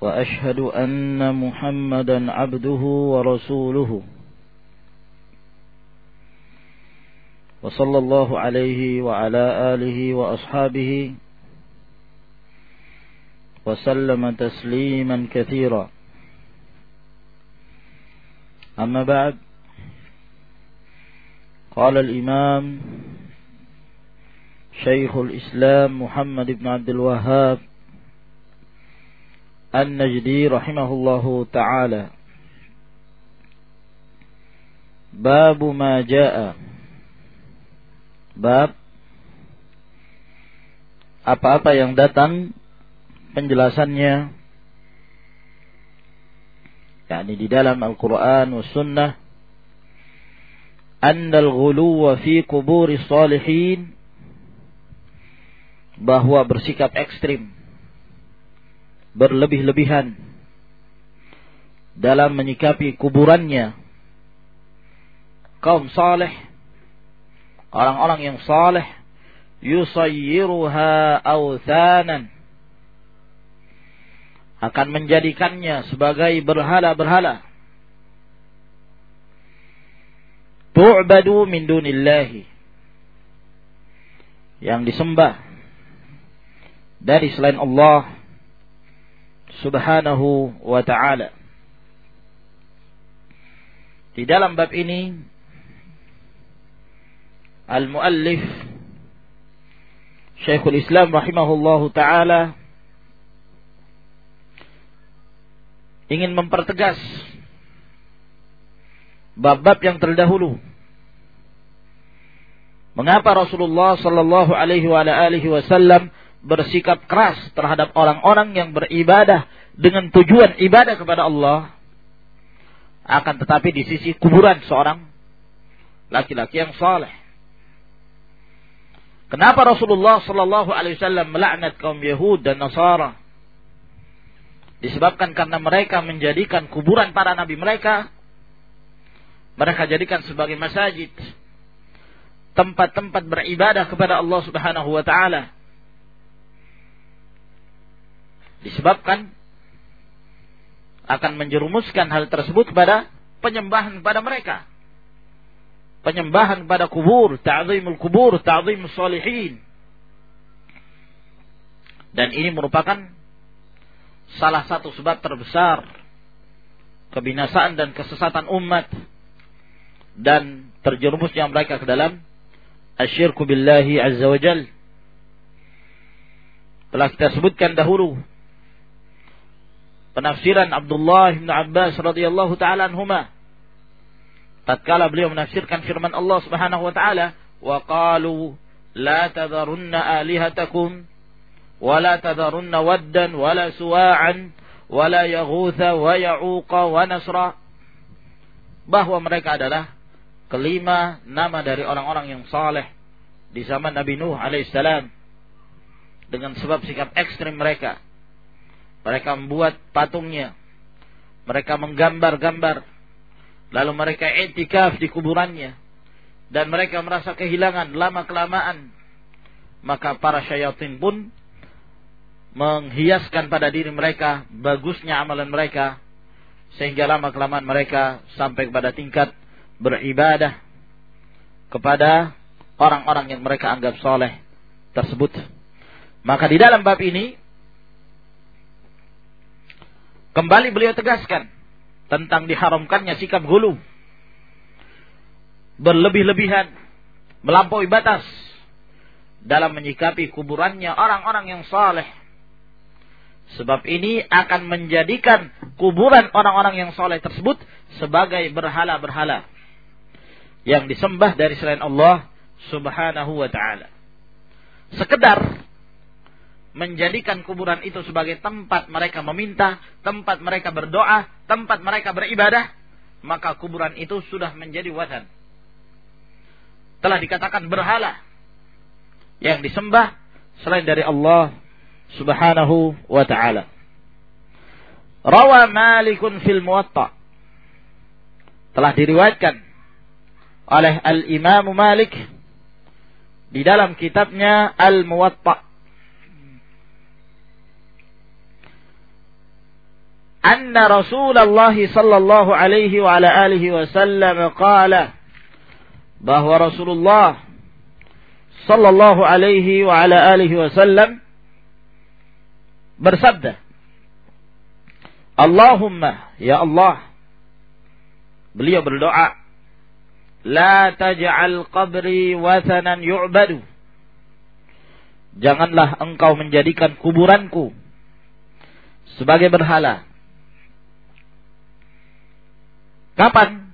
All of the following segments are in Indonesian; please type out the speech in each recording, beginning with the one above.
وأشهد أن محمدا عبده ورسوله. وصلى الله عليه وعلى آله وأصحابه وسلم تسليما كثيرا. أما بعد قال الإمام شيخ الإسلام محمد بن عبد الوهاب An-Najdi rahimahullahu taala. Bab ma jaa. Bab. Apa-apa yang datang penjelasannya. Yakni di dalam Al-Qur'an was sunnah. Annal ghuluw fi kuburi salihin. Bahwa bersikap ekstrim berlebih-lebihan dalam menyikapi kuburannya. Kaum saleh orang-orang yang saleh yusayyiruha awthanan akan menjadikannya sebagai berhala-berhala. Tu'badu min dunillahi yang disembah dari selain Allah subhanahu wa ta'ala di dalam bab ini al-muallif Syekhul Islam rahimahullahu taala ingin mempertegas bab-bab yang terdahulu. Mengapa Rasulullah sallallahu alaihi wa alihi wasallam bersikap keras terhadap orang-orang yang beribadah dengan tujuan ibadah kepada Allah akan tetapi di sisi kuburan seorang laki-laki yang saleh. Kenapa Rasulullah sallallahu alaihi wasallam melaknat kaum Yahud dan Nasara? Disebabkan karena mereka menjadikan kuburan para nabi mereka mereka jadikan sebagai masjid tempat-tempat beribadah kepada Allah Subhanahu wa taala disebabkan akan menjerumuskan hal tersebut kepada penyembahan kepada mereka penyembahan kepada kubur ta'zimul kubur ta'zimul salihin dan ini merupakan salah satu sebab terbesar kebinasaan dan kesesatan umat dan terjerumusnya mereka ke dalam asyirku billahi azza wa jal. Telah kita sebutkan dahulu penafsiran Abdullah bin Abbas radhiyallahu taala anhuma tatkala beliau menafsirkan firman Allah Subhanahu wa taala wa qalu la tadharunna alihatakum wa la tadharunna waddan wa la suwa'an wa la yaghutha wa ya'uqa wa nasra. Bahwa mereka adalah kelima nama dari orang-orang yang saleh di zaman Nabi Nuh alaihissalam. Dengan sebab sikap ekstrim mereka. Mereka membuat patungnya. Mereka menggambar-gambar. Lalu mereka etikaf di kuburannya. Dan mereka merasa kehilangan lama-kelamaan. Maka para syaitan pun menghiaskan pada diri mereka bagusnya amalan mereka. Sehingga lama-kelamaan mereka sampai kepada tingkat beribadah kepada orang-orang yang mereka anggap soleh tersebut. Maka di dalam bab ini kembali beliau tegaskan tentang diharamkannya sikap gulu, berlebih-lebihan, melampaui batas dalam menyikapi kuburannya orang-orang yang soleh. Sebab ini akan menjadikan kuburan orang-orang yang soleh tersebut sebagai berhala-berhala yang disembah dari selain Allah Subhanahu wa taala. Sekedar menjadikan kuburan itu sebagai tempat mereka meminta, tempat mereka berdoa, tempat mereka beribadah, maka kuburan itu sudah menjadi watan. Telah dikatakan berhala yang disembah selain dari Allah Subhanahu wa taala. Rawa Malikun fil Muwatta. Telah diriwayatkan oleh Al-Imam Malik di dalam kitabnya Al-Muwatta. anna Rasulullah sallallahu alaihi wa ala alihi wasallam qala bahwa Rasulullah sallallahu alaihi wa ala alihi wasallam bersabda Allahumma ya Allah beliau berdoa la taj'al qabri wathanan yu'badu. Janganlah engkau menjadikan kuburanku sebagai berhala kapan?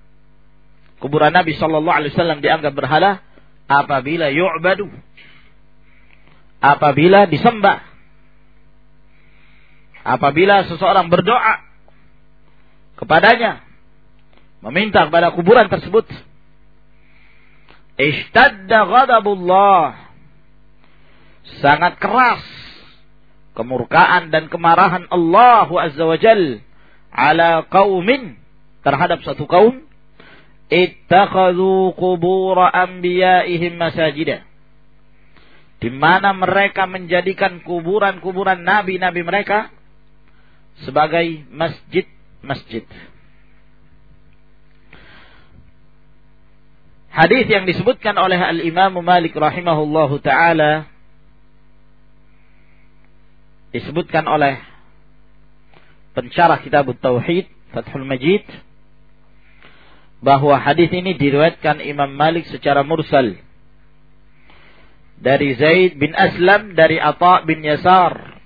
Kuburan Nabi sallallahu alaihi wasallam dianggap berhala apabila yu'badu. Apabila disembah. Apabila seseorang berdoa kepadanya meminta kepada kuburan tersebut ishtadda ghadabullah. Sangat keras kemurkaan dan kemarahan Allah Azza wa Jal ala qaumin terhadap satu kaum ittakhadhu qubur anbiya'ihim masajida di mana mereka menjadikan kuburan-kuburan nabi-nabi mereka sebagai masjid-masjid. Hadis yang disebutkan oleh Al-Imam Malik rahimahullahu taala disebutkan oleh pencarah kitab Tauhid Fathul Majid bahwa hadis ini diriwayatkan Imam Malik secara mursal dari Zaid bin Aslam dari Atha bin Yasar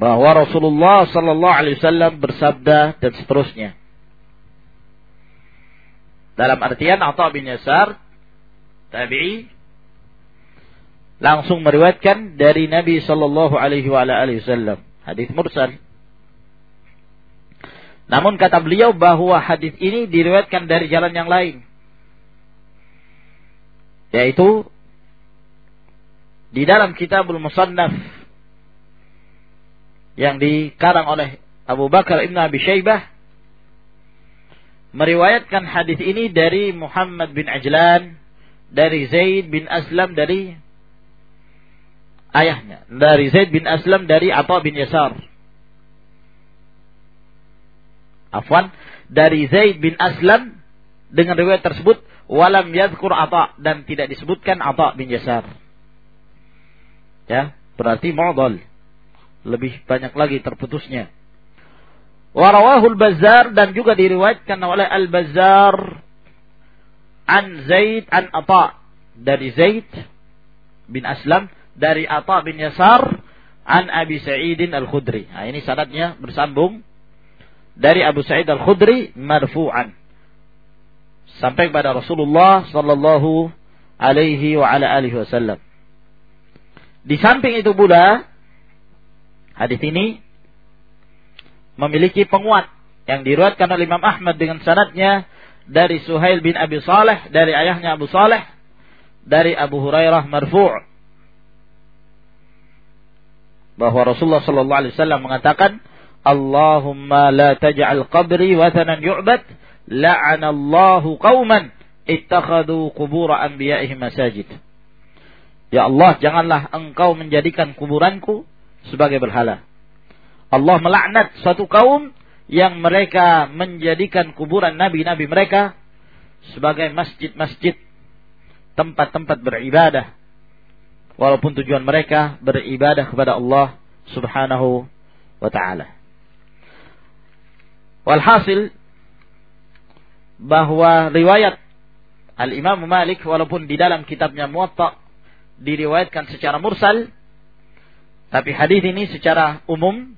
bahwa Rasulullah Sallallahu Alaihi Wasallam bersabda dan seterusnya. Dalam artian Atha bin Yasar tabi'i langsung meriwayatkan dari Nabi Sallallahu Alaihi Wasallam hadis mursal. Namun kata beliau bahwa hadis ini diriwayatkan dari jalan yang lain. Yaitu di dalam Kitabul Musannaf yang dikarang oleh Abu Bakar Ibn Abi Syaibah meriwayatkan hadis ini dari Muhammad bin Ajlan dari Zaid bin Aslam dari ayahnya dari Zaid bin Aslam dari Atha bin Yasar Afwan dari Zaid bin Aslam dengan riwayat tersebut walam yadhkur Atha dan tidak disebutkan Atha bin Yasar ya berarti modal lebih banyak lagi terputusnya. Warawahul Bazar dan juga diriwayatkan oleh Al Bazar an Zaid an Ata dari Zaid bin Aslam dari Ata bin Yasar an Abi Sa'idin Al Khudri. Nah, ini sanadnya bersambung dari Abu Sa'id Al Khudri marfu'an sampai kepada Rasulullah sallallahu alaihi wa ala alihi wasallam. Di samping itu pula Hadis ini memiliki penguat yang diriwayatkan oleh Imam Ahmad dengan sanadnya dari Suhail bin Abi Saleh dari ayahnya Abu Saleh dari Abu Hurairah marfu' bahwa Rasulullah sallallahu alaihi wasallam mengatakan Allahumma la taj'al qabri wathanan yu'bad la'ana Allahu qauman ittakhadhu qubur anbiya'ihim masajid Ya Allah janganlah engkau menjadikan kuburanku sebagai berhala. Allah melaknat suatu kaum yang mereka menjadikan kuburan nabi-nabi mereka sebagai masjid-masjid, tempat-tempat beribadah. Walaupun tujuan mereka beribadah kepada Allah Subhanahu wa taala. Walhasil bahwa riwayat Al-Imam Malik walaupun di dalam kitabnya Muwatta diriwayatkan secara mursal tapi hadis ini secara umum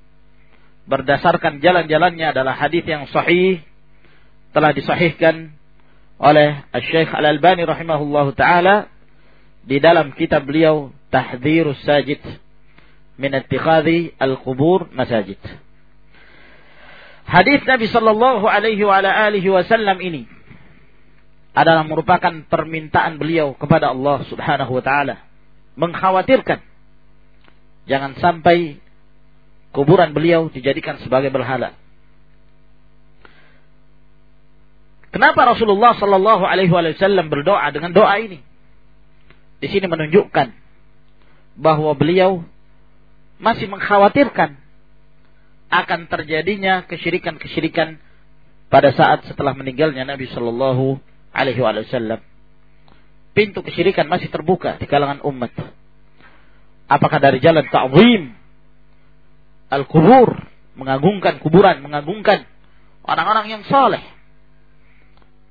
berdasarkan jalan-jalannya adalah hadis yang sahih telah disahihkan oleh Syekh Al-Albani rahimahullahu taala di dalam kitab beliau Tahdhirus Sajid min ittikhadhi al-qubur masajid. Hadis Nabi sallallahu alaihi wasallam ini adalah merupakan permintaan beliau kepada Allah Subhanahu wa taala mengkhawatirkan jangan sampai kuburan beliau dijadikan sebagai berhala. Kenapa Rasulullah Sallallahu Alaihi Wasallam berdoa dengan doa ini? Di sini menunjukkan bahwa beliau masih mengkhawatirkan akan terjadinya kesyirikan-kesyirikan pada saat setelah meninggalnya Nabi Shallallahu Alaihi Wasallam. Pintu kesyirikan masih terbuka di kalangan umat. Apakah dari jalan ta'zim al-kubur, mengagungkan kuburan, mengagungkan orang-orang yang soleh.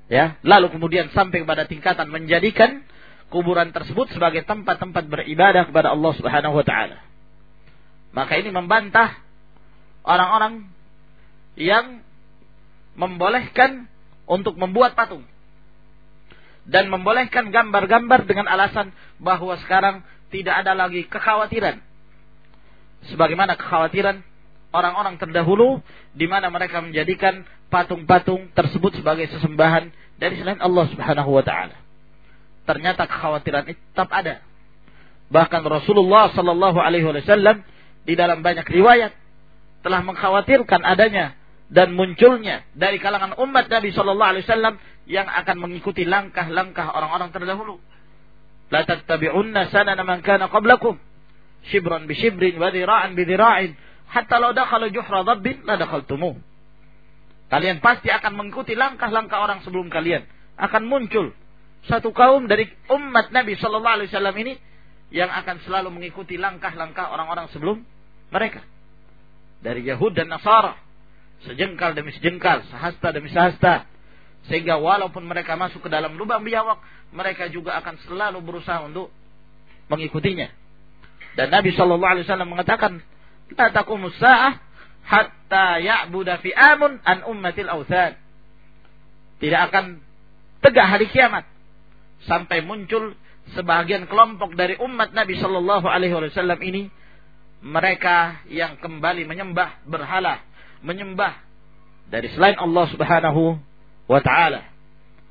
Ya, lalu kemudian sampai pada tingkatan menjadikan kuburan tersebut sebagai tempat-tempat beribadah kepada Allah Subhanahu wa taala. Maka ini membantah orang-orang yang membolehkan untuk membuat patung dan membolehkan gambar-gambar dengan alasan bahwa sekarang tidak ada lagi kekhawatiran sebagaimana kekhawatiran orang-orang terdahulu di mana mereka menjadikan patung-patung tersebut sebagai sesembahan dari selain Allah Subhanahu wa taala. Ternyata kekhawatiran itu tetap ada. Bahkan Rasulullah sallallahu alaihi wasallam di dalam banyak riwayat telah mengkhawatirkan adanya dan munculnya dari kalangan umat Nabi Shallallahu Alaihi Wasallam yang akan mengikuti langkah-langkah orang-orang terdahulu. La tattabi'unna sanana man kana qablakum shibran bi shibrin wa dhira'an bi dhira'in hatta law dakhala juhra dhabbin la dakhaltumuh. Kalian pasti akan mengikuti langkah-langkah orang sebelum kalian. Akan muncul satu kaum dari umat Nabi Shallallahu Alaihi Wasallam ini yang akan selalu mengikuti langkah-langkah orang-orang sebelum mereka dari Yahud dan Nasara sejengkal demi sejengkal, sehasta demi sehasta, sehingga walaupun mereka masuk ke dalam lubang biawak, mereka juga akan selalu berusaha untuk mengikutinya. Dan Nabi Shallallahu Alaihi Wasallam mengatakan, "La taqumu sa'ah hatta ya'buda fi amun an ummatil awthan." Tidak akan tegak hari kiamat sampai muncul sebagian kelompok dari umat Nabi Shallallahu Alaihi Wasallam ini mereka yang kembali menyembah berhala, menyembah dari selain Allah Subhanahu wa taala.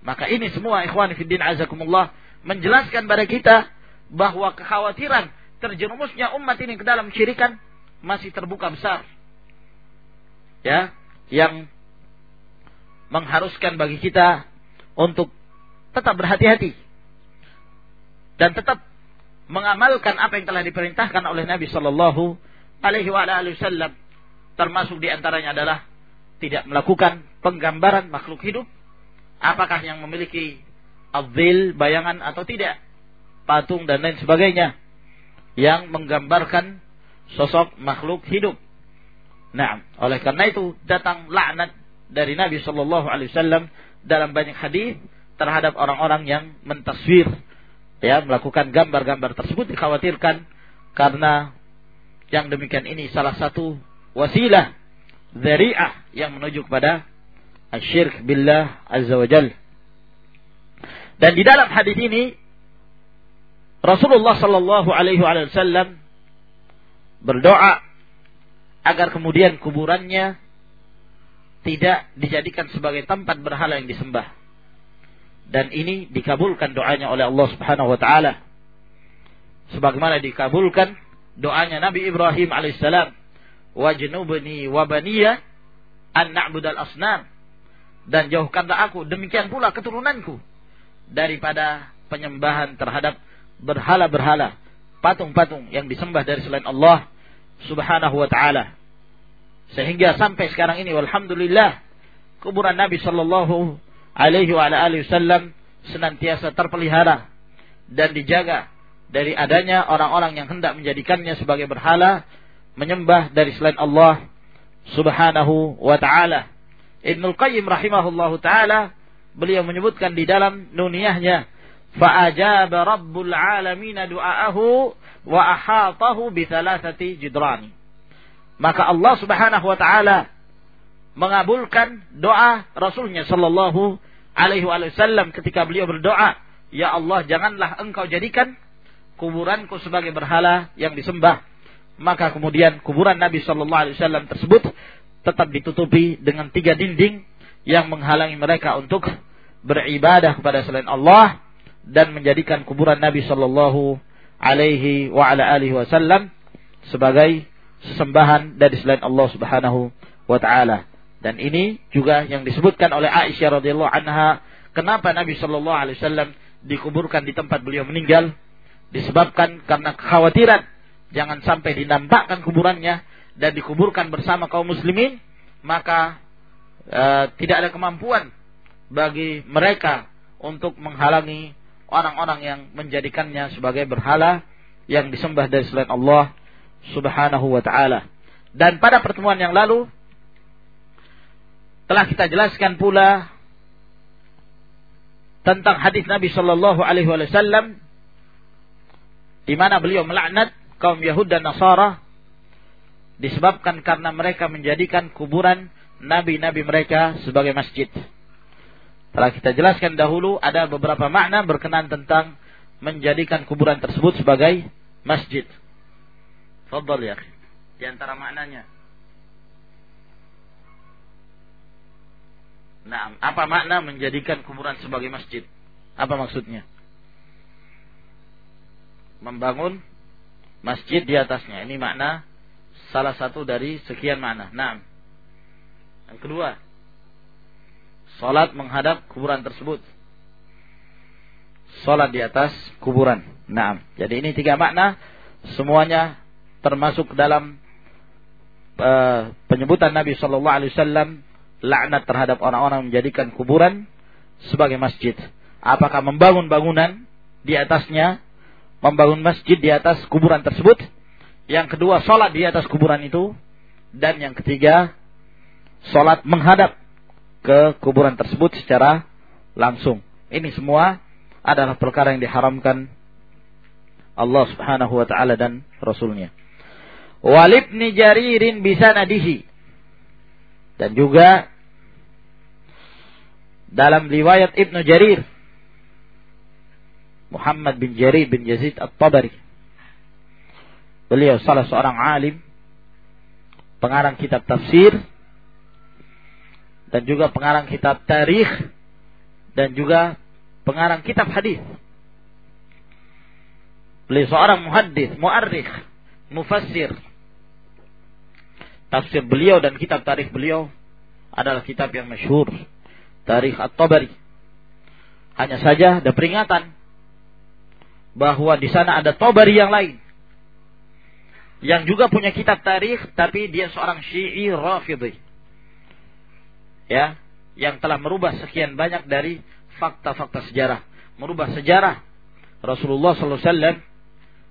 Maka ini semua ikhwan fiddin azakumullah menjelaskan pada kita bahwa kekhawatiran terjerumusnya umat ini ke dalam syirikan masih terbuka besar. Ya, yang mengharuskan bagi kita untuk tetap berhati-hati dan tetap mengamalkan apa yang telah diperintahkan oleh Nabi Shallallahu Alaihi Wasallam termasuk di antaranya adalah tidak melakukan penggambaran makhluk hidup apakah yang memiliki azil bayangan atau tidak patung dan lain sebagainya yang menggambarkan sosok makhluk hidup. Nah, oleh karena itu datang laknat dari Nabi Shallallahu Alaihi Wasallam dalam banyak hadis terhadap orang-orang yang mentaswir, ya melakukan gambar-gambar tersebut dikhawatirkan karena yang demikian ini salah satu wasilah zari'ah yang menuju kepada asyirk billah azza wa jal. Dan di dalam hadis ini Rasulullah sallallahu alaihi wasallam berdoa agar kemudian kuburannya tidak dijadikan sebagai tempat berhala yang disembah. Dan ini dikabulkan doanya oleh Allah Subhanahu wa taala. Sebagaimana dikabulkan doanya Nabi Ibrahim alaihissalam, "Wajnubni wa baniya an na'budal asnam." dan jauhkanlah aku demikian pula keturunanku daripada penyembahan terhadap berhala-berhala, patung-patung yang disembah dari selain Allah Subhanahu wa taala. Sehingga sampai sekarang ini walhamdulillah kuburan Nabi sallallahu alaihi wa alihi wasallam senantiasa terpelihara dan dijaga dari adanya orang-orang yang hendak menjadikannya sebagai berhala menyembah dari selain Allah Subhanahu wa taala. Ibnu Qayyim rahimahullahu taala beliau menyebutkan di dalam nuniyahnya fa'ajaba rabbul alamin du'aahu wa ahatahu bi thalathati jidrani maka Allah Subhanahu wa taala mengabulkan doa Rasulnya sallallahu alaihi wasallam ketika beliau berdoa ya Allah janganlah engkau jadikan kuburanku sebagai berhala yang disembah. Maka kemudian kuburan Nabi Shallallahu Alaihi Wasallam tersebut tetap ditutupi dengan tiga dinding yang menghalangi mereka untuk beribadah kepada selain Allah dan menjadikan kuburan Nabi Shallallahu Alaihi wa ala alihi Wasallam sebagai sesembahan dari selain Allah Subhanahu wa taala. Dan ini juga yang disebutkan oleh Aisyah radhiyallahu anha, kenapa Nabi Shallallahu alaihi wasallam dikuburkan di tempat beliau meninggal disebabkan karena kekhawatiran jangan sampai dinampakkan kuburannya dan dikuburkan bersama kaum muslimin maka e, tidak ada kemampuan bagi mereka untuk menghalangi orang-orang yang menjadikannya sebagai berhala yang disembah dari selain Allah Subhanahu wa taala. Dan pada pertemuan yang lalu telah kita jelaskan pula tentang hadis Nabi Shallallahu Alaihi Wasallam di mana beliau melaknat kaum Yahud dan Nasara disebabkan karena mereka menjadikan kuburan nabi-nabi mereka sebagai masjid. Telah kita jelaskan dahulu ada beberapa makna berkenan tentang menjadikan kuburan tersebut sebagai masjid. Fadal ya. Di antara maknanya. Nah, apa makna menjadikan kuburan sebagai masjid? Apa maksudnya? Membangun masjid di atasnya. Ini makna salah satu dari sekian makna. Nah, yang kedua, salat menghadap kuburan tersebut. Salat di atas kuburan. Nah, jadi ini tiga makna semuanya termasuk dalam uh, penyebutan Nabi Shallallahu Alaihi Wasallam laknat terhadap orang-orang menjadikan kuburan sebagai masjid. Apakah membangun bangunan di atasnya, membangun masjid di atas kuburan tersebut? Yang kedua, sholat di atas kuburan itu. Dan yang ketiga, sholat menghadap ke kuburan tersebut secara langsung. Ini semua adalah perkara yang diharamkan Allah Subhanahu wa taala dan rasulnya. Walibni jaririn bisa nadihi. Dan juga dalam riwayat Ibnu Jarir. Muhammad bin Jarir bin Yazid At-Tabari. Beliau salah seorang alim pengarang kitab tafsir dan juga pengarang kitab tarikh dan juga pengarang kitab hadis. Beliau seorang muhaddis muarrikh mufassir. Tafsir beliau dan kitab tarikh beliau adalah kitab yang masyhur Tarikh At-Tabari. Hanya saja ada peringatan bahwa di sana ada Tabari yang lain yang juga punya kitab tarikh tapi dia seorang Syi'i Rafidhi. Ya, yang telah merubah sekian banyak dari fakta-fakta sejarah, merubah sejarah Rasulullah SAW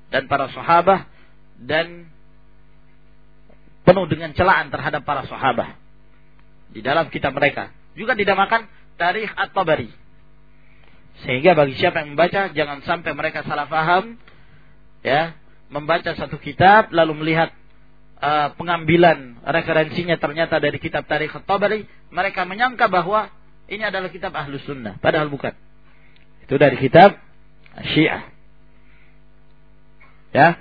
dan para sahabat dan penuh dengan celaan terhadap para sahabat di dalam kitab mereka juga dinamakan Tarikh At-Tabari. Sehingga bagi siapa yang membaca jangan sampai mereka salah faham ya, membaca satu kitab lalu melihat uh, pengambilan referensinya ternyata dari kitab Tarikh At-Tabari, mereka menyangka bahwa ini adalah kitab Ahlus Sunnah, padahal bukan. Itu dari kitab Syiah. Ya.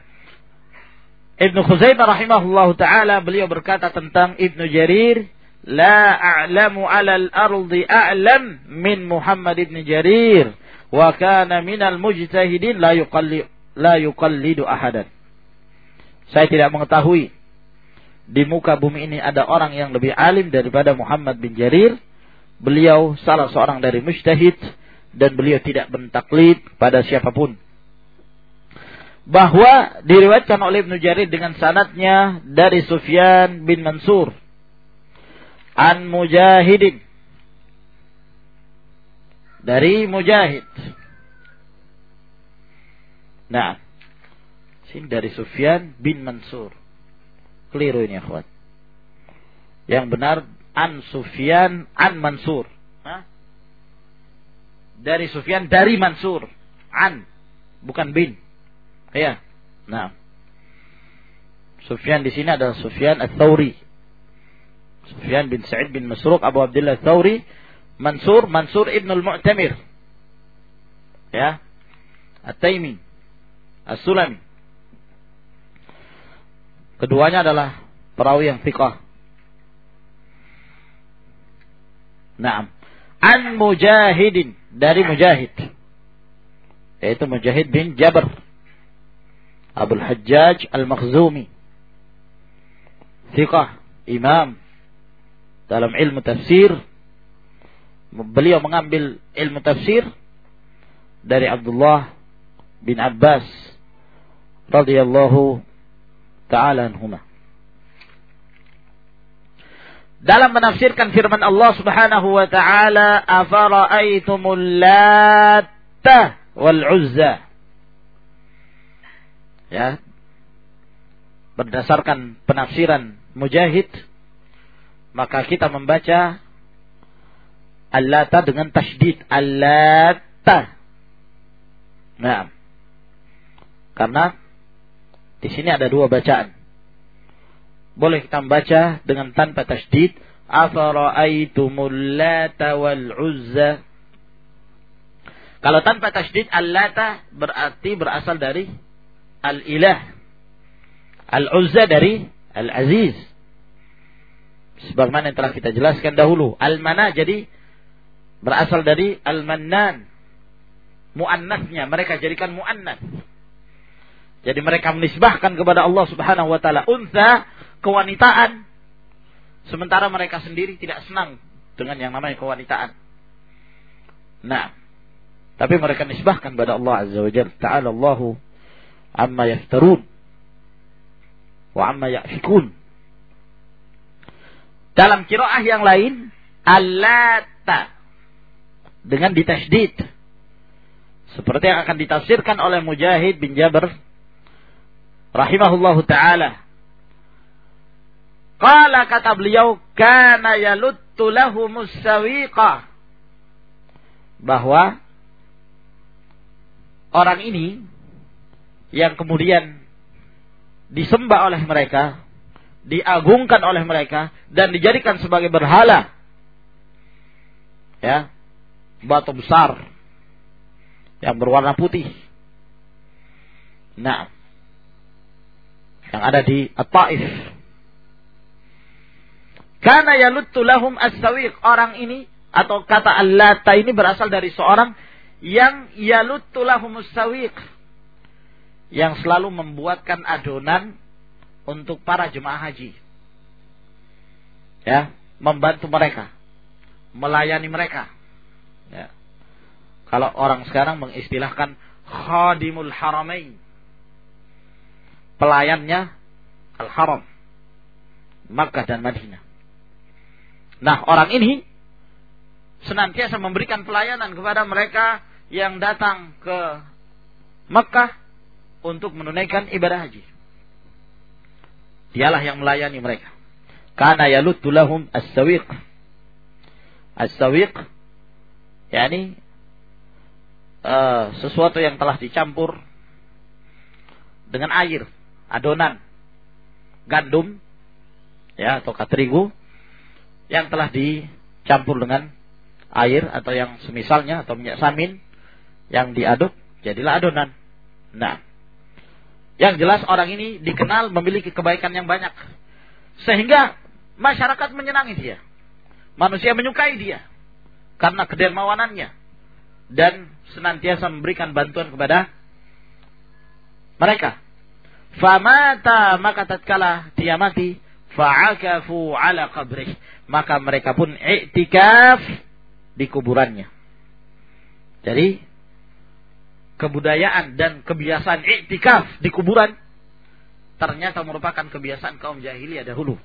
Ibnu Khuzaimah rahimahullahu taala beliau berkata tentang Ibnu Jarir La a'lamu alal ardi a'lam min Muhammad ibn Jarir. Wa kana minal mujtahidin la, yuqalli, la yuqallidu ahadan. Saya tidak mengetahui. Di muka bumi ini ada orang yang lebih alim daripada Muhammad bin Jarir. Beliau salah seorang dari mujtahid. Dan beliau tidak bentaklid pada siapa pun bahwa diriwayatkan oleh Ibnu Jarir dengan sanatnya dari Sufyan bin Mansur an mujahidin. Dari mujahid. Nah sini dari Sufyan bin Mansur. Keliru ini akhwat. Yang benar an Sufyan an Mansur. Hah? dari Sufyan dari Mansur. An bukan bin. Ya nah. Sufyan di sini adalah Sufyan ats-Tsauri Sufyan bin Sa'id bin Masruq Abu Abdullah Thawri Mansur Mansur ibn al-Mu'tamir ya At-Taimi As-Sulami. Keduanya adalah perawi yang thiqah. Naam. An Mujahidin dari Mujahid. Yaitu Mujahid bin Jabr. Abul Hajjaj Al-Makhzumi. Thiqah, imam dalam ilmu tafsir. Beliau mengambil ilmu tafsir dari Abdullah bin Abbas radhiyallahu taala anhuma. Dalam menafsirkan firman Allah Subhanahu wa taala, "Afara'aitumul Latta wal Uzza?" Ya. Berdasarkan penafsiran Mujahid, maka kita membaca Al-Lata dengan tasydid Al-Lata. Nah. Karena di sini ada dua bacaan. Boleh kita membaca dengan tanpa tasydid. Afara'aitumul lata. Kalau tanpa tasydid al-lata berarti berasal dari al-ilah. Al-uzza dari al-aziz. Sebagaimana yang telah kita jelaskan dahulu. Al-mana jadi berasal dari al-mannan. Muannasnya mereka jadikan muannas. Jadi mereka menisbahkan kepada Allah Subhanahu wa taala unsa kewanitaan sementara mereka sendiri tidak senang dengan yang namanya kewanitaan. Nah, tapi mereka nisbahkan kepada Allah Azza wa Jalla ta'ala Allahu amma yaftarun wa amma ya'fikun. Dalam kiraah yang lain, allata dengan ditasydid. Seperti yang akan ditafsirkan oleh Mujahid bin Jabir rahimahullahu taala. Qala kata beliau kana yaluttu lahu bahwa orang ini yang kemudian disembah oleh mereka, diagungkan oleh mereka dan dijadikan sebagai berhala. Ya. Batu besar yang berwarna putih. Nah, yang ada di At-Taif. Karena yaluttu lahum as-sawiq. Orang ini atau kata allata ini berasal dari seorang yang yaluttu lahum as-sawiq. Yang selalu membuatkan adonan untuk para jemaah haji. Ya, membantu mereka, melayani mereka. Ya. Kalau orang sekarang mengistilahkan khadimul haramain pelayannya Al-Haram. Makkah dan Madinah. Nah, orang ini senantiasa memberikan pelayanan kepada mereka yang datang ke Makkah untuk menunaikan ibadah haji. Dialah yang melayani mereka. Karena yaluttu lahum as-sawiq. As-sawiq yakni uh, sesuatu yang telah dicampur dengan air adonan gandum ya atau terigu yang telah dicampur dengan air atau yang semisalnya atau minyak samin yang diaduk jadilah adonan. Nah, yang jelas orang ini dikenal memiliki kebaikan yang banyak sehingga masyarakat menyenangi dia. Manusia menyukai dia karena kedermawanannya dan senantiasa memberikan bantuan kepada mereka. Famata maka tatkala dia mati, fa'akafu ala qabrih. Maka mereka pun i'tikaf di kuburannya. Jadi kebudayaan dan kebiasaan i'tikaf di kuburan ternyata merupakan kebiasaan kaum jahiliyah dahulu.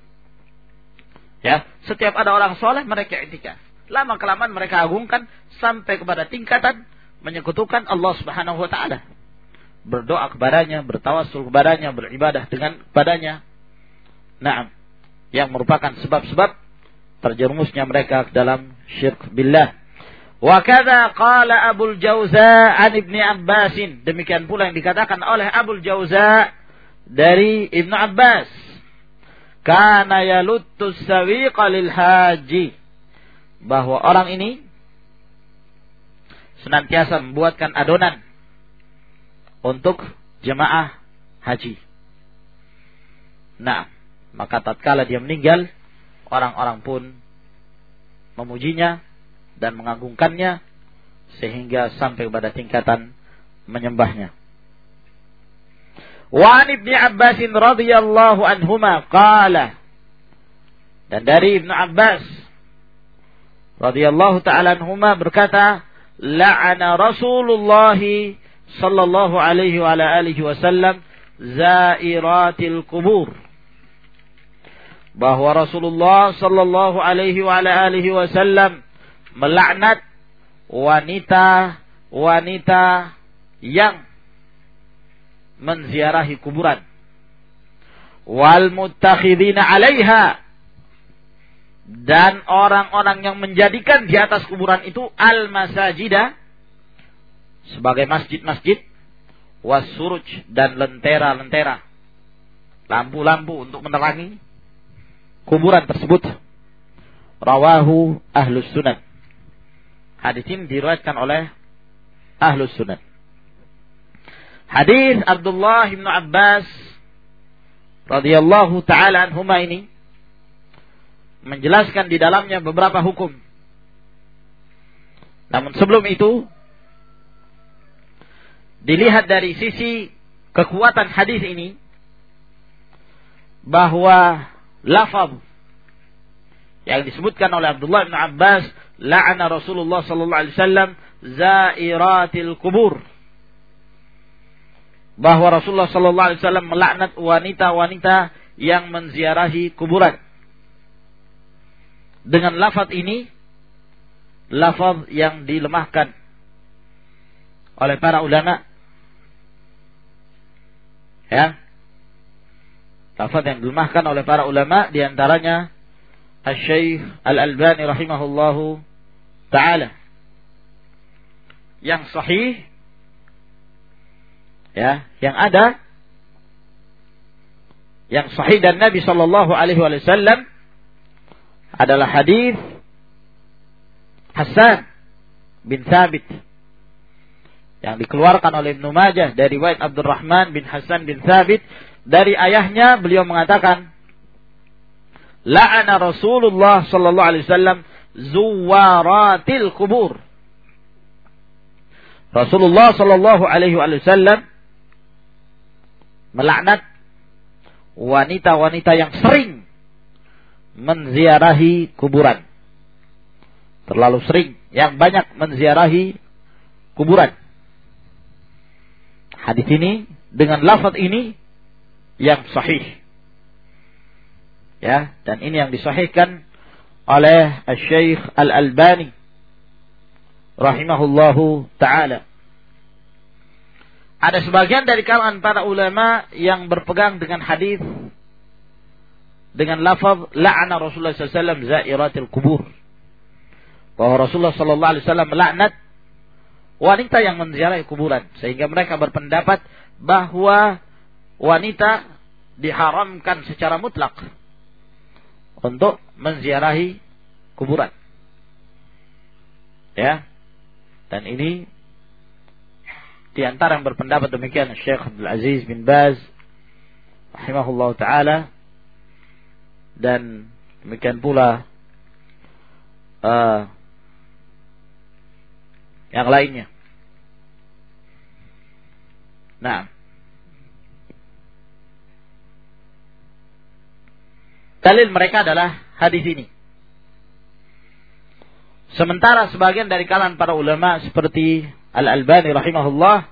Ya, setiap ada orang soleh mereka i'tikaf. Lama kelamaan mereka agungkan sampai kepada tingkatan menyekutukan Allah Subhanahu wa taala berdoa kepadanya, bertawasul kepadanya, beribadah dengan padanya. Nah, yang merupakan sebab-sebab terjerumusnya mereka dalam syirk billah. Wa kadza qala Abu Jauza an Ibnu Abbasin. Demikian pula yang dikatakan oleh Abu Jauza dari Ibnu Abbas. Kana yaluttu sawiqa lil haji. Bahwa orang ini senantiasa membuatkan adonan untuk jemaah haji. Nah, maka tatkala dia meninggal, orang-orang pun memujinya dan mengagungkannya sehingga sampai pada tingkatan menyembahnya. Wa Ibnu Abbas radhiyallahu anhuma qala dan dari Ibnu Abbas radhiyallahu taala anhuma berkata la'ana Rasulullah sallallahu alaihi wa ala alihi wasallam zairatil kubur bahwa Rasulullah sallallahu alaihi wa ala alihi wasallam melaknat wanita-wanita yang menziarahi kuburan. Wal muttakhidina 'alaiha. Dan orang-orang yang menjadikan di atas kuburan itu al masajida sebagai masjid-masjid wasuruj dan lentera-lentera. Lampu-lampu untuk menerangi kuburan tersebut. Rawahu ahlus sunan hadis ini diriwayatkan oleh ahlus sunan Hadis Abdullah bin Abbas radhiyallahu taala anhuma ini menjelaskan di dalamnya beberapa hukum. Namun sebelum itu dilihat dari sisi kekuatan hadis ini bahwa lafaz yang disebutkan oleh Abdullah bin Abbas la'ana Rasulullah sallallahu alaihi wasallam zairatil kubur bahwa Rasulullah Sallallahu Alaihi Wasallam melaknat wanita-wanita yang menziarahi kuburan. Dengan lafaz ini, lafaz yang dilemahkan oleh para ulama. Ya. Lafaz yang dilemahkan oleh para ulama di antaranya Al-Syeikh Al-Albani rahimahullahu taala. Yang sahih ya yang ada yang sahih dan Nabi Shallallahu Alaihi Wasallam adalah hadis Hasan bin Thabit yang dikeluarkan oleh Ibnu Majah dari Wa'id Abdurrahman bin Hasan bin Thabit dari ayahnya beliau mengatakan la'ana Rasulullah sallallahu alaihi wasallam zuwaratil kubur Rasulullah sallallahu alaihi wasallam melaknat wanita-wanita yang sering menziarahi kuburan. Terlalu sering, yang banyak menziarahi kuburan. Hadis ini dengan lafaz ini yang sahih. Ya, dan ini yang disahihkan oleh Syekh Al-Albani rahimahullahu taala. Ada sebagian dari kalangan para ulama yang berpegang dengan hadis dengan lafaz la'ana Rasulullah SAW zairatil kubur. Bahwa Rasulullah SAW melaknat wanita yang menziarahi kuburan. Sehingga mereka berpendapat bahwa wanita diharamkan secara mutlak untuk menziarahi kuburan. Ya. Dan ini di antara yang berpendapat demikian Syekh Abdul Aziz bin Baz rahimahullah taala dan demikian pula uh, yang lainnya. Nah, dalil mereka adalah hadis ini. Sementara sebagian dari kalangan para ulama seperti Al-Albani rahimahullah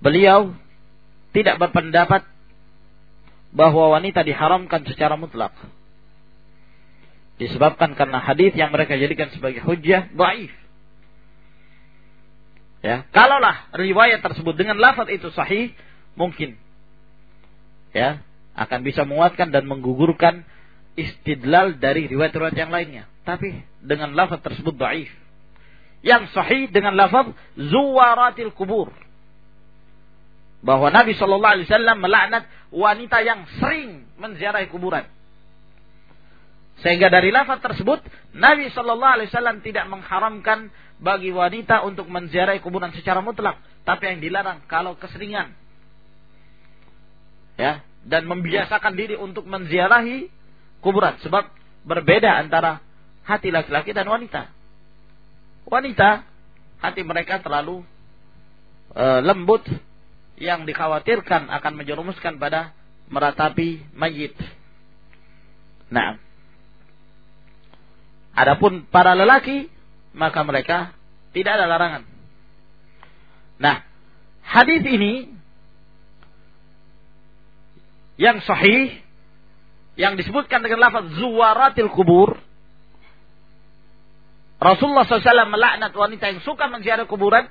beliau tidak berpendapat bahwa wanita diharamkan secara mutlak. Disebabkan karena hadis yang mereka jadikan sebagai hujjah dhaif. Ya, kalaulah riwayat tersebut dengan lafaz itu sahih, mungkin ya akan bisa menguatkan dan menggugurkan istidlal dari riwayat-riwayat yang lainnya. Tapi dengan lafaz tersebut dhaif yang sahih dengan lafaz zuwaratil kubur. Bahwa Nabi Shallallahu Alaihi Wasallam melaknat wanita yang sering menziarahi kuburan. Sehingga dari lafaz tersebut Nabi Shallallahu Alaihi Wasallam tidak mengharamkan bagi wanita untuk menziarahi kuburan secara mutlak. Tapi yang dilarang kalau keseringan. Ya, dan membiasakan diri untuk menziarahi kuburan sebab berbeda antara hati laki-laki dan wanita. Wanita hati mereka terlalu e, lembut yang dikhawatirkan akan menjerumuskan pada meratapi mayit. Nah, adapun para lelaki maka mereka tidak ada larangan. Nah, hadis ini yang sahih yang disebutkan dengan lafaz zuwaratil kubur. Rasulullah SAW melaknat wanita yang suka menziarah kuburan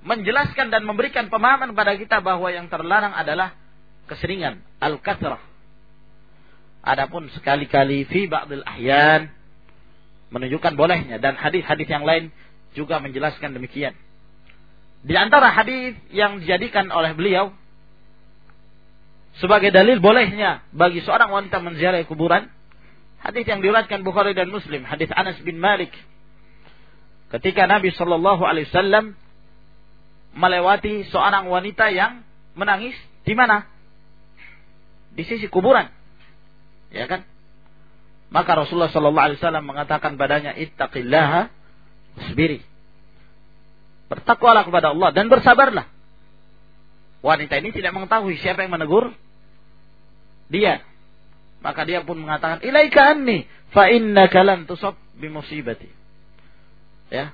menjelaskan dan memberikan pemahaman kepada kita bahwa yang terlarang adalah keseringan al-kathrah adapun sekali-kali fi ba'dil ahyan menunjukkan bolehnya. Dan hadis-hadis yang lain juga menjelaskan demikian. Di antara hadis yang dijadikan oleh beliau sebagai dalil bolehnya bagi seorang wanita menziarahi kuburan hadis yang diriwayatkan Bukhari dan Muslim hadis Anas bin Malik. Ketika Nabi Shallallahu alaihi wasallam melewati seorang wanita yang menangis di mana? Di sisi kuburan. Ya kan? Maka Rasulullah Shallallahu alaihi wasallam mengatakan padanya ittaqillaha wasbiri. Bertakwalah kepada Allah dan bersabarlah. Wanita ini tidak mengetahui siapa yang menegur dia. Maka dia pun mengatakan, "Ilaika anni fa innaka lan tusab bimusibati." Ya.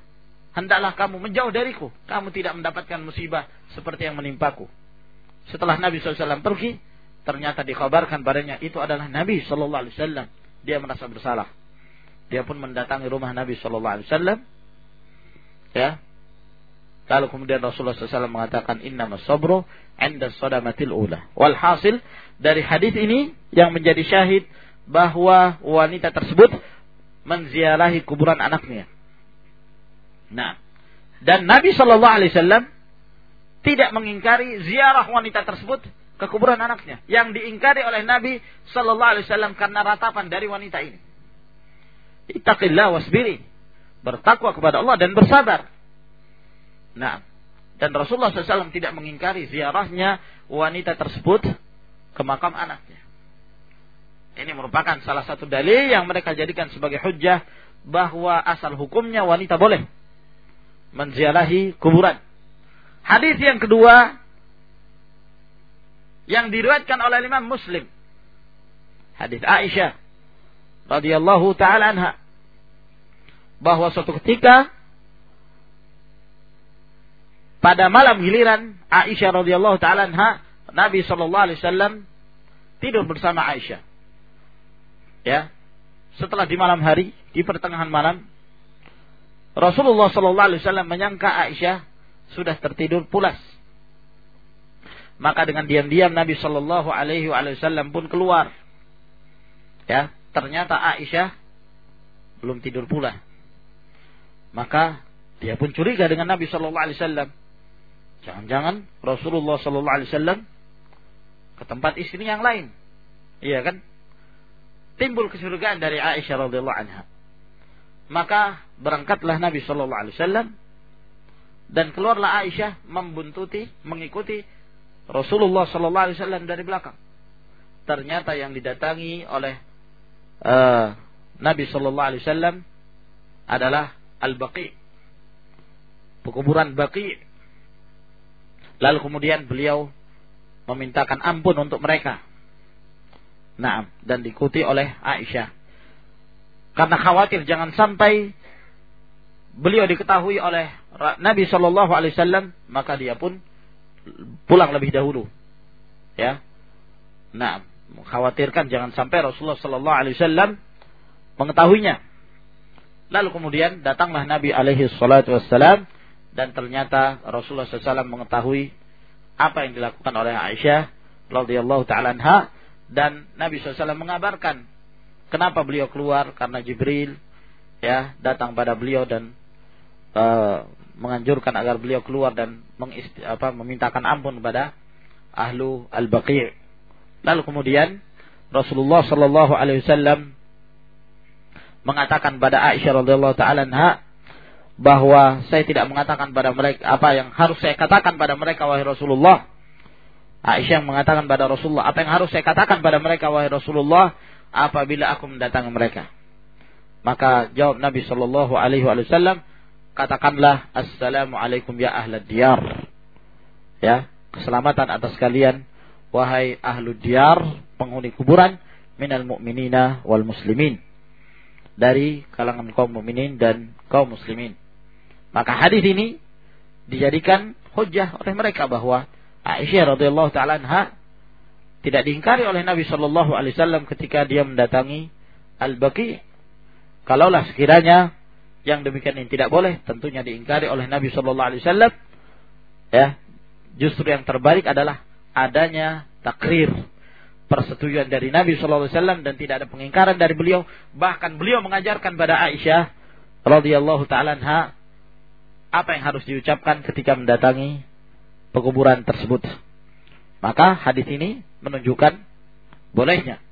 Hendaklah kamu menjauh dariku. Kamu tidak mendapatkan musibah seperti yang menimpaku. Setelah Nabi SAW pergi, ternyata dikabarkan padanya itu adalah Nabi SAW. Dia merasa bersalah. Dia pun mendatangi rumah Nabi SAW. Ya, Lalu kemudian Rasulullah SAW mengatakan inna sabru anda sodamatil ula. Walhasil dari hadis ini yang menjadi syahid bahwa wanita tersebut menziarahi kuburan anaknya. Nah, dan Nabi Shallallahu Alaihi Wasallam tidak mengingkari ziarah wanita tersebut ke kuburan anaknya. Yang diingkari oleh Nabi Shallallahu Alaihi Wasallam karena ratapan dari wanita ini. Ittaqillah wasbiri. Bertakwa kepada Allah dan bersabar. Nah, dan Rasulullah SAW tidak mengingkari ziarahnya wanita tersebut ke makam anaknya. Ini merupakan salah satu dalil yang mereka jadikan sebagai hujah bahwa asal hukumnya wanita boleh menziarahi kuburan. Hadis yang kedua yang diriwayatkan oleh Imam Muslim. Hadis Aisyah radhiyallahu taala anha bahwa suatu ketika pada malam giliran Aisyah radhiyallahu taala Nabi sallallahu alaihi wasallam tidur bersama Aisyah. Ya. Setelah di malam hari, di pertengahan malam, Rasulullah sallallahu alaihi wasallam menyangka Aisyah sudah tertidur pulas. Maka dengan diam-diam Nabi sallallahu alaihi wasallam pun keluar. Ya, ternyata Aisyah belum tidur pula. Maka dia pun curiga dengan Nabi sallallahu alaihi wasallam. Jangan-jangan Rasulullah Sallallahu Alaihi Wasallam ke tempat istri yang lain, iya kan? Timbul kecurigaan dari Aisyah radhiyallahu anha. Maka berangkatlah Nabi Sallallahu Alaihi Wasallam dan keluarlah Aisyah membuntuti, mengikuti Rasulullah Sallallahu Alaihi Wasallam dari belakang. Ternyata yang didatangi oleh uh, Nabi Sallallahu Alaihi Wasallam adalah Al-Baqi, pekuburan Baqi Lalu kemudian beliau memintakan ampun untuk mereka. Nah, dan diikuti oleh Aisyah. Karena khawatir jangan sampai beliau diketahui oleh Nabi Shallallahu Alaihi Wasallam, maka dia pun pulang lebih dahulu. Ya, nah, mengkhawatirkan jangan sampai Rasulullah Shallallahu Alaihi Wasallam mengetahuinya. Lalu kemudian datanglah Nabi Alaihi Wasallam dan ternyata Rasulullah SAW mengetahui apa yang dilakukan oleh Aisyah radhiyallahu taala anha dan Nabi SAW mengabarkan kenapa beliau keluar karena Jibril ya datang pada beliau dan uh, menganjurkan agar beliau keluar dan apa, memintakan ampun kepada ahlu al-baqi'. Lalu kemudian Rasulullah sallallahu alaihi wasallam mengatakan pada Aisyah radhiyallahu taala anha bahwa saya tidak mengatakan pada mereka apa yang harus saya katakan pada mereka wahai Rasulullah. Aisyah mengatakan pada Rasulullah, apa yang harus saya katakan pada mereka wahai Rasulullah apabila aku mendatangi mereka. Maka jawab Nabi Shallallahu Alaihi Wasallam, katakanlah Assalamualaikum ya ahlad diyar. Ya, keselamatan atas kalian wahai ahlu diyar, penghuni kuburan minal mu'minina wal muslimin. Dari kalangan kaum mukminin dan kaum muslimin. Maka hadis ini dijadikan hujah oleh mereka bahwa Aisyah radhiyallahu taala anha tidak diingkari oleh Nabi Shallallahu alaihi wasallam ketika dia mendatangi Al-Baqi. Kalaulah sekiranya yang demikian ini tidak boleh, tentunya diingkari oleh Nabi Shallallahu alaihi wasallam. Ya, justru yang terbalik adalah adanya takrir persetujuan dari Nabi Shallallahu alaihi wasallam dan tidak ada pengingkaran dari beliau, bahkan beliau mengajarkan pada Aisyah radhiyallahu taala anha apa yang harus diucapkan ketika mendatangi pekuburan tersebut. Maka hadis ini menunjukkan bolehnya.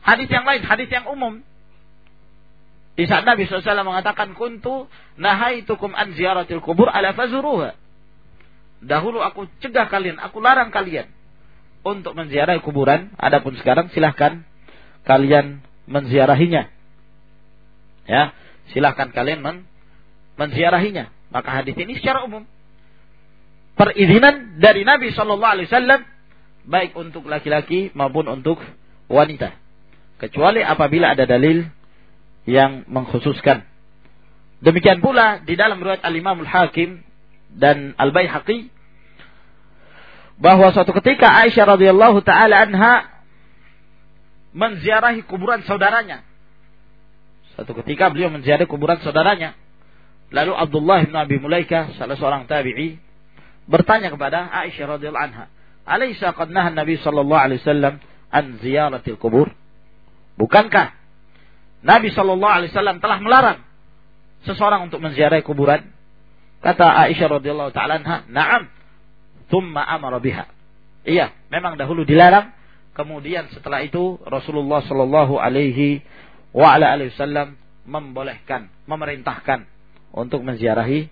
Hadis yang lain, hadis yang umum. Di saat Nabi SAW mengatakan, Kuntu nahaitukum an ziyaratil kubur ala fazuruha. Dahulu aku cegah kalian, aku larang kalian untuk menziarahi kuburan. Adapun sekarang silahkan kalian menziarahinya. Ya, silahkan kalian men menziarahinya. Maka hadis ini secara umum perizinan dari Nabi Shallallahu Alaihi Wasallam baik untuk laki-laki maupun untuk wanita, kecuali apabila ada dalil yang mengkhususkan. Demikian pula di dalam riwayat Al Imam Al Hakim dan Al Baihaqi bahwa suatu ketika Aisyah radhiyallahu taala anha menziarahi kuburan saudaranya. Suatu ketika beliau menziarahi kuburan saudaranya. Lalu Abdullah bin Abi Mulaika, salah seorang tabi'i, bertanya kepada Aisyah radhiyallahu anha, "Alaisa qad nahan Nabi sallallahu alaihi wasallam an ziyaratil kubur?" Bukankah Nabi sallallahu alaihi wasallam telah melarang seseorang untuk menziarahi kuburan? Kata Aisyah radhiyallahu taala anha, "Na'am." Thumma amara biha. Iya, memang dahulu dilarang, kemudian setelah itu Rasulullah sallallahu alaihi wa ala alihi wasallam membolehkan, memerintahkan untuk menziarahi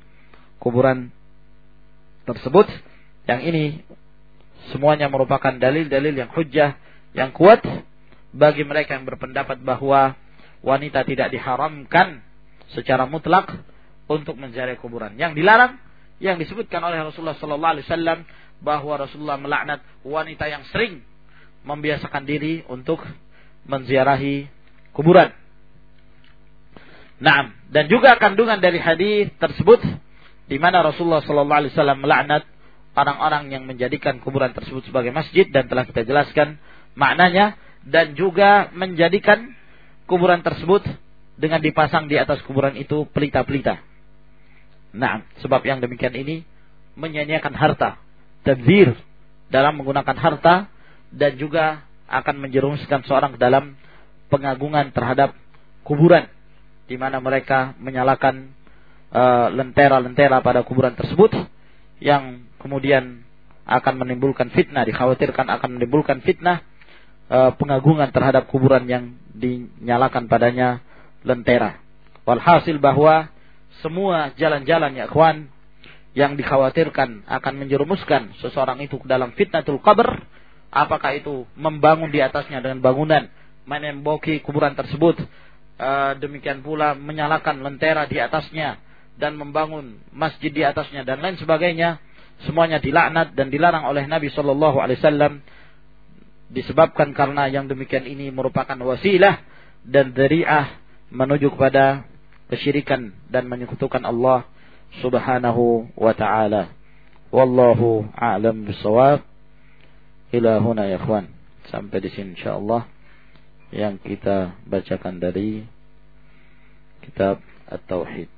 kuburan tersebut yang ini semuanya merupakan dalil-dalil yang hujjah yang kuat bagi mereka yang berpendapat bahwa wanita tidak diharamkan secara mutlak untuk menziarahi kuburan. Yang dilarang yang disebutkan oleh Rasulullah sallallahu alaihi wasallam bahwa Rasulullah melaknat wanita yang sering membiasakan diri untuk menziarahi kuburan. Nah, dan juga kandungan dari hadis tersebut di mana Rasulullah sallallahu alaihi wasallam melaknat orang-orang yang menjadikan kuburan tersebut sebagai masjid dan telah kita jelaskan maknanya dan juga menjadikan kuburan tersebut dengan dipasang di atas kuburan itu pelita-pelita. Nah, sebab yang demikian ini menyanyiakan harta, tabzir dalam menggunakan harta dan juga akan menjerumuskan seorang ke dalam pengagungan terhadap kuburan di mana mereka menyalakan eh, lentera-lentera uh, pada kuburan tersebut yang kemudian akan menimbulkan fitnah, dikhawatirkan akan menimbulkan fitnah uh, pengagungan terhadap kuburan yang dinyalakan padanya lentera. Walhasil bahwa semua jalan-jalan ya kawan yang dikhawatirkan akan menjerumuskan seseorang itu ke dalam fitnatul qabr, apakah itu membangun di atasnya dengan bangunan, menemboki kuburan tersebut, demikian pula menyalakan lentera di atasnya dan membangun masjid di atasnya dan lain sebagainya semuanya dilaknat dan dilarang oleh Nabi Shallallahu Alaihi Wasallam disebabkan karena yang demikian ini merupakan wasilah dan dariah menuju kepada kesyirikan dan menyekutukan Allah Subhanahu wa taala. Wallahu a'lam bisawab. Ila huna ya ikhwan. Sampai di sini insyaallah yang kita bacakan dari kitab At-Tauhid.